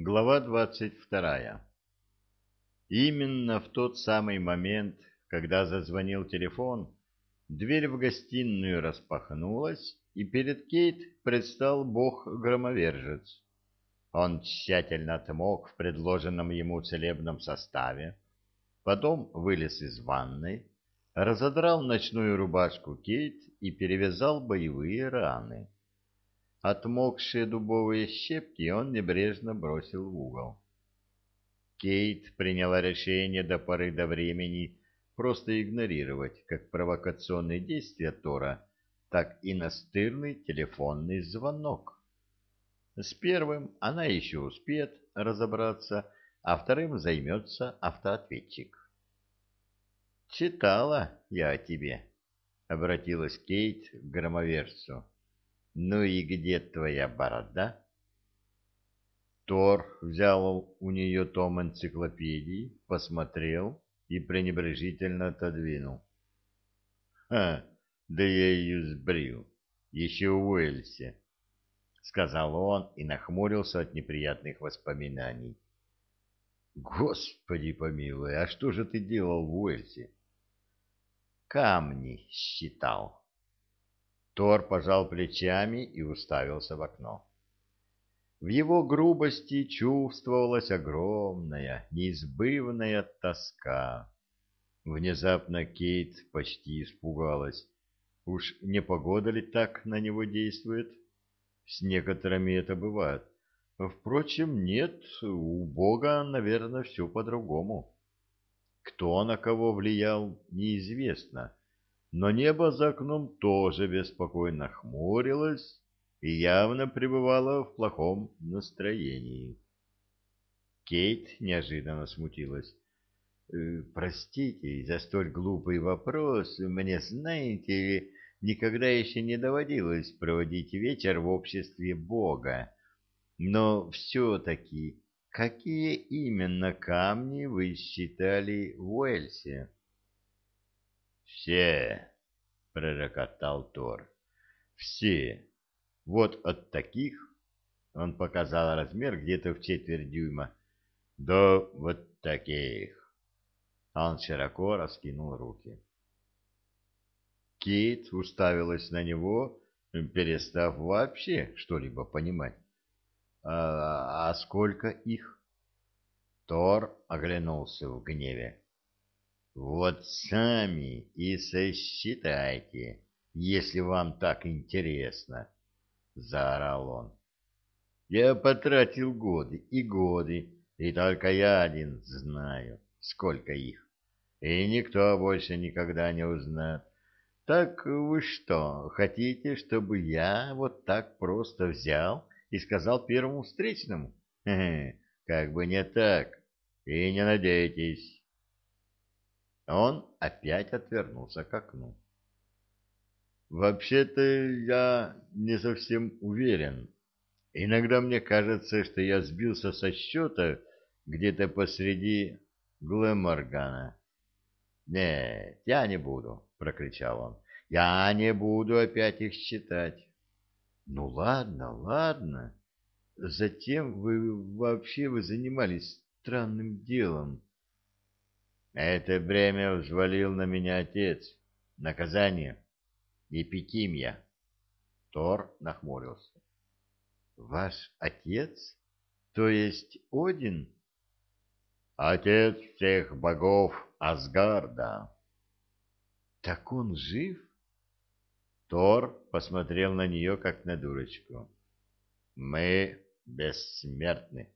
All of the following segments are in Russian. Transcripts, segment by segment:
Глава двадцать вторая. Именно в тот самый момент, когда зазвонил телефон, дверь в гостиную распахнулась, и перед Кейт предстал бог-громовержец. Он тщательно отмок в предложенном ему целебном составе, потом вылез из ванной, разодрал ночную рубашку Кейт и перевязал боевые раны. Отмокшие дубовые щепки он небрежно бросил в угол. Кейт приняла решение до поры до времени просто игнорировать как провокационные действия Тора, так и настырный телефонный звонок. С первым она еще успеет разобраться, а вторым займется автоответчик. «Читала я о тебе», — обратилась Кейт к громоверцу. Ну и где твоя борода? Тор взял у нее том энциклопедии, посмотрел и пренебрежительно отодвинул. — Ха, да я ее сбрил, еще в Уэльсе, — сказал он и нахмурился от неприятных воспоминаний. — Господи помилуй, а что же ты делал в Уэльсе? — Камни считал. Тор пожал плечами и уставился в окно. В его грубости чувствовалась огромная, неизбывная тоска. Внезапно Кейт почти испугалась. Уж не погода ли так на него действует? С некоторыми это бывает. Впрочем, нет, у Бога, наверное, все по-другому. Кто на кого влиял, неизвестно но небо за окном тоже беспокойно хмурилось и явно пребывало в плохом настроении. Кейт неожиданно смутилась. «Э, «Простите за столь глупый вопрос. Мне, знаете никогда еще не доводилось проводить вечер в обществе Бога. Но все-таки, какие именно камни вы считали в Уэльсе?» «Все!» — пророкотал Тор. «Все! Вот от таких...» — он показал размер где-то в четверть дюйма. «До вот таких!» Он широко раскинул руки. Кейт уставилась на него, перестав вообще что-либо понимать. «А, «А сколько их?» Тор оглянулся в гневе. Вот сами и сосчитайте, если вам так интересно, — заорал он. Я потратил годы и годы, и только я один знаю, сколько их, и никто больше никогда не узнает. Так вы что, хотите, чтобы я вот так просто взял и сказал первому встречному? Хе -хе, как бы не так, и не надейтесь. Он опять отвернулся к окну. «Вообще-то я не совсем уверен. Иногда мне кажется, что я сбился со счета где-то посреди Глэморгана». «Нет, я не буду», — прокричал он. «Я не буду опять их считать». «Ну ладно, ладно. Затем вы вообще вы занимались странным делом». Это бремя взвалил на меня отец. Наказание. Епитимия. Тор нахмурился. Ваш отец? То есть Один? Отец всех богов Асгарда. Так он жив? Тор посмотрел на нее, как на дурочку. Мы бессмертны.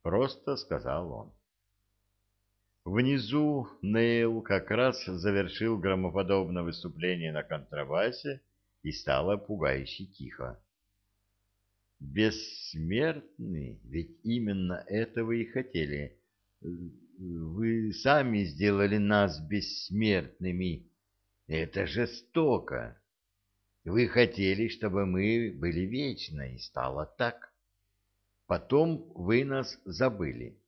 Просто сказал он. Внизу Нейл как раз завершил громоподобное выступление на контрабасе и стало пугающе тихо. «Бессмертный? Ведь именно это вы и хотели. Вы сами сделали нас бессмертными. Это жестоко. Вы хотели, чтобы мы были вечны, и стало так. Потом вы нас забыли».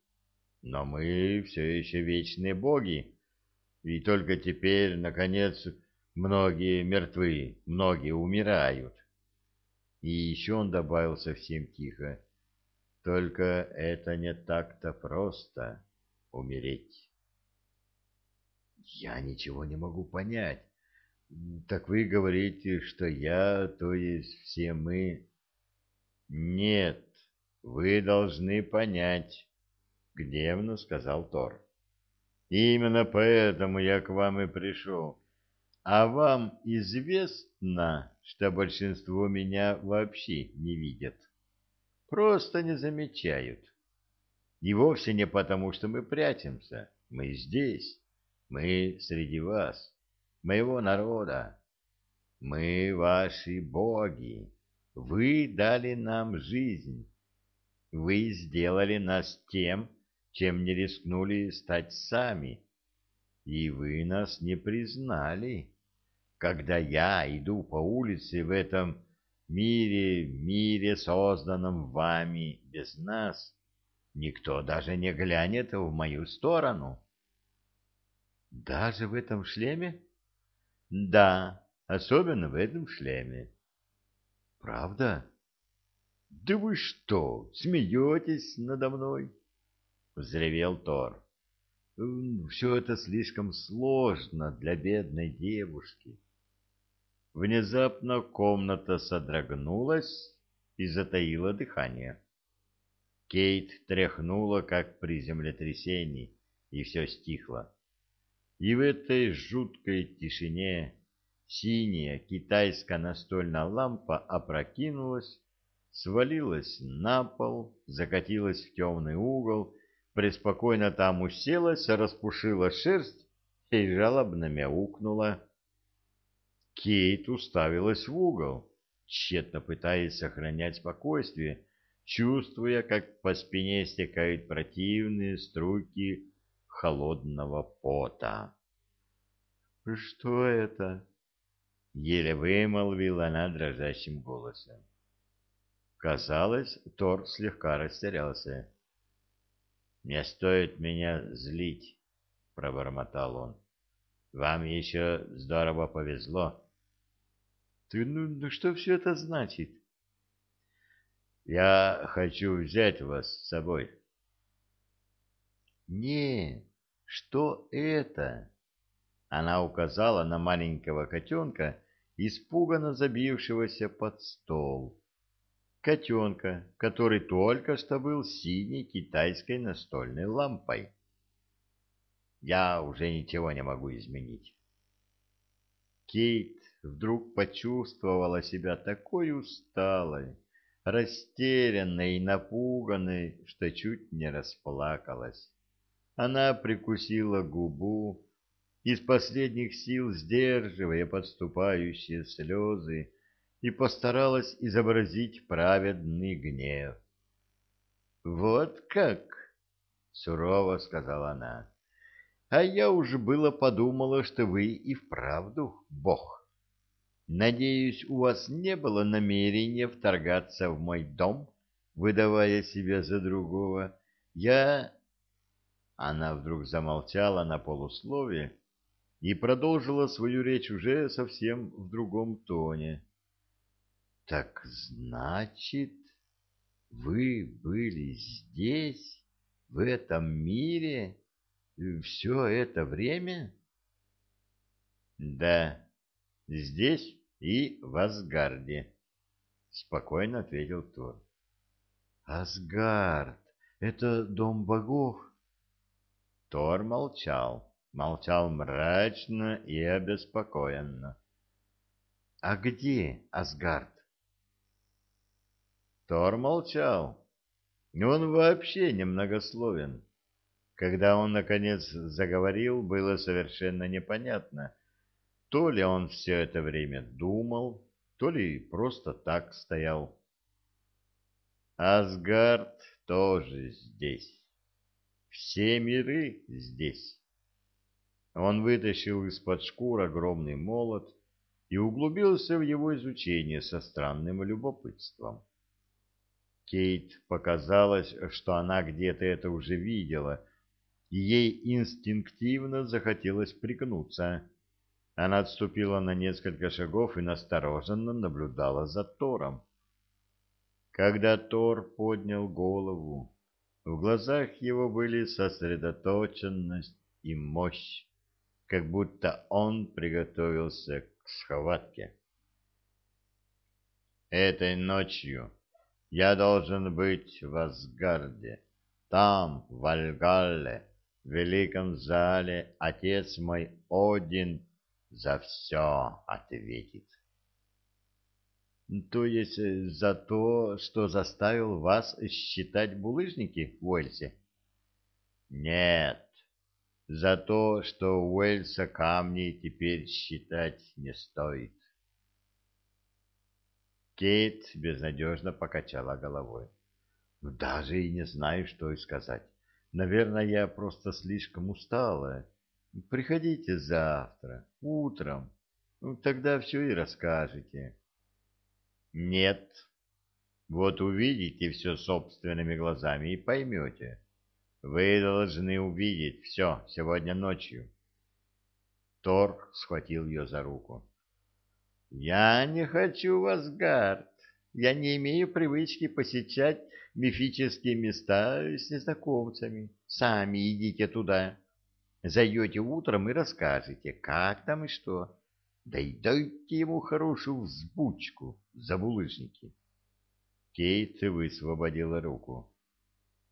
Но мы все еще вечные боги, и только теперь, наконец, многие мертвы, многие умирают. И еще он добавил совсем тихо. Только это не так-то просто — умереть. Я ничего не могу понять. Так вы говорите, что я, то есть все мы... Нет, вы должны понять, — гневно сказал Тор. Именно поэтому я к вам и пришел. А вам известно, что большинство меня вообще не видят. Просто не замечают. И вовсе не потому, что мы прячемся. Мы здесь. Мы среди вас, моего народа. Мы ваши боги. Вы дали нам жизнь. Вы сделали нас тем, чем не рискнули стать сами. И вы нас не признали. Когда я иду по улице в этом мире, мире, созданном вами без нас, никто даже не глянет в мою сторону. Даже в этом шлеме? Да, особенно в этом шлеме. Правда? Да вы что, смеетесь надо мной? Взревел Тор. Все это слишком сложно для бедной девушки. Внезапно комната содрогнулась и затаила дыхание. Кейт тряхнула, как при землетрясении, и все стихло. И в этой жуткой тишине синяя китайская настольная лампа опрокинулась, свалилась на пол, закатилась в темный угол, преспокойно там уселась, распушила шерсть и жалобно мяукнула. Кейт уставилась в угол, тщетно пытаясь сохранять спокойствие, чувствуя, как по спине стекают противные струйки холодного пота. «Что это?» — еле вымолвила она дрожащим голосом. Казалось, Тор слегка растерялся. «Не стоит меня злить», — пробормотал он. «Вам еще здорово повезло». «Ты, ну, ну что все это значит?» «Я хочу взять вас с собой». «Не, что это? Она указала на маленького котенка, испуганно забившегося под стол. Котенка, который только что был синей китайской настольной лампой. Я уже ничего не могу изменить. Кейт вдруг почувствовала себя такой усталой, растерянной и напуганной, что чуть не расплакалась. Она прикусила губу, из последних сил сдерживая подступающие слезы, и постаралась изобразить праведный гнев. «Вот как!» — сурово сказала она. «А я уже было подумала, что вы и вправду бог. Надеюсь, у вас не было намерения вторгаться в мой дом, выдавая себя за другого. Я она вдруг замолчала на полуслове и продолжила свою речь уже совсем в другом тоне. «Так значит, вы были здесь, в этом мире, все это время?» «Да, здесь и в Асгарде», — спокойно ответил Тор. «Асгард — это дом богов?» Тор молчал, молчал мрачно и обеспокоенно. — А где Асгард? Тор молчал. Он вообще немногословен. Когда он, наконец, заговорил, было совершенно непонятно, то ли он все это время думал, то ли просто так стоял. Асгард тоже здесь. Все миры здесь. Он вытащил из-под шкур огромный молот и углубился в его изучение со странным любопытством. Кейт показалось, что она где-то это уже видела, и ей инстинктивно захотелось пригнуться. Она отступила на несколько шагов и настороженно наблюдала за Тором. Когда Тор поднял голову, в глазах его были сосредоточенность и мощь, как будто он приготовился к схватке. Этой ночью я должен быть в Асгарде, там, в Альгалле, в великом зале, отец мой Один за все ответит. То есть э, за то, что заставил вас считать булыжники в Уэльсе? Нет, за то, что Уэльса камни теперь считать не стоит. Кейт безнадежно покачала головой. «Ну, даже и не знаю, что и сказать. Наверное, я просто слишком устала. Приходите завтра, утром. Ну, тогда все и расскажете. Нет. Вот увидите все собственными глазами и поймете. Вы должны увидеть все сегодня ночью. Тор схватил ее за руку. Я не хочу в Асгард. Я не имею привычки посещать мифические места с незнакомцами. Сами идите туда. Зайдете утром и расскажете, как там и что. Да и дайте ему хорошую взбучку за булыжники. Кейт высвободила руку.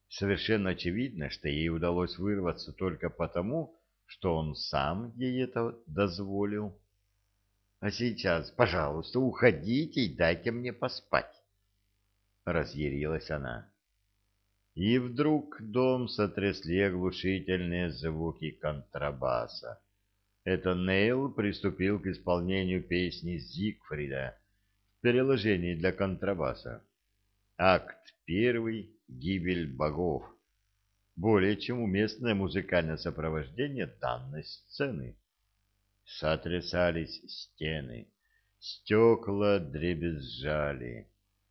Совершенно очевидно, что ей удалось вырваться только потому, что он сам ей это дозволил. А сейчас, пожалуйста, уходите и дайте мне поспать. Разъярилась она. И вдруг дом сотрясли оглушительные звуки контрабаса. Это Нейл приступил к исполнению песни Зигфрида в переложении для контрабаса. Акт первый «Гибель богов». Более чем уместное музыкальное сопровождение данной сцены сотрясались стены, стекла дребезжали.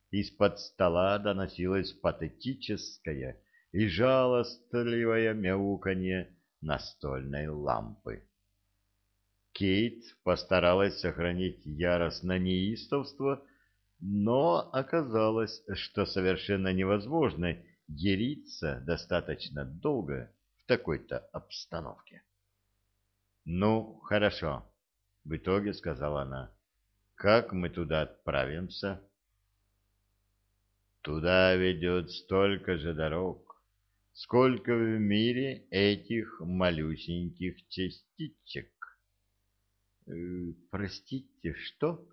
Из-под стола доносилось патетическое и жалостливое мяуканье настольной лампы. Кейт постаралась сохранить яростное неистовство, но оказалось, что совершенно невозможно ериться достаточно долго в такой-то обстановке. «Ну, хорошо», — в итоге сказала она. «Как мы туда отправимся?» «Туда ведет столько же дорог, сколько в мире этих малюсеньких частичек». Э, «Простите, что?»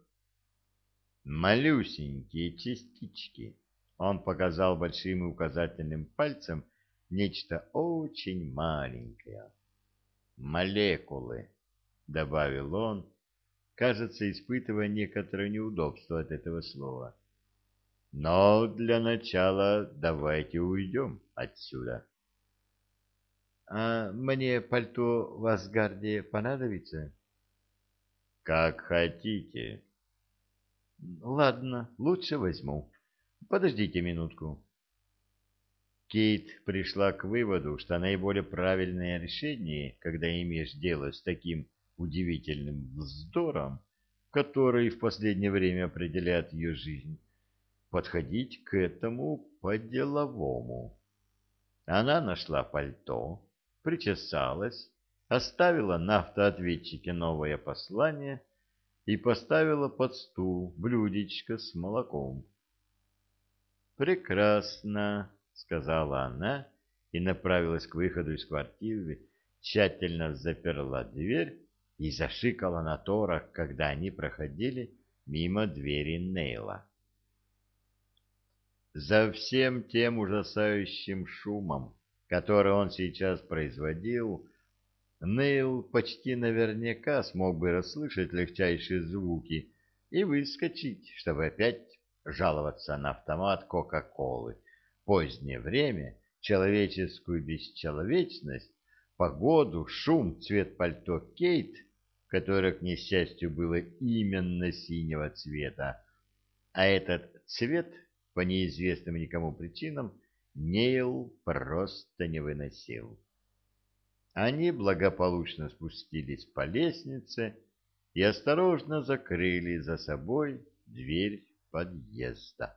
«Малюсенькие частички». Он показал большим и указательным пальцем нечто очень маленькое молекулы, — добавил он, кажется, испытывая некоторое неудобство от этого слова. Но для начала давайте уйдем отсюда. — А мне пальто в Асгарде понадобится? — Как хотите. — Ладно, лучше возьму. Подождите минутку. Кейт пришла к выводу, что наиболее правильное решение, когда имеешь дело с таким удивительным вздором, который в последнее время определяет ее жизнь, подходить к этому по-деловому. Она нашла пальто, причесалась, оставила на автоответчике новое послание и поставила под стул блюдечко с молоком. «Прекрасно!» — сказала она и направилась к выходу из квартиры, тщательно заперла дверь и зашикала на Тора, когда они проходили мимо двери Нейла. За всем тем ужасающим шумом, который он сейчас производил, Нейл почти наверняка смог бы расслышать легчайшие звуки и выскочить, чтобы опять жаловаться на автомат Кока-Колы позднее время, человеческую бесчеловечность, погоду, шум, цвет пальто Кейт, которое, к несчастью, было именно синего цвета, а этот цвет, по неизвестным никому причинам, Нейл просто не выносил. Они благополучно спустились по лестнице и осторожно закрыли за собой дверь подъезда.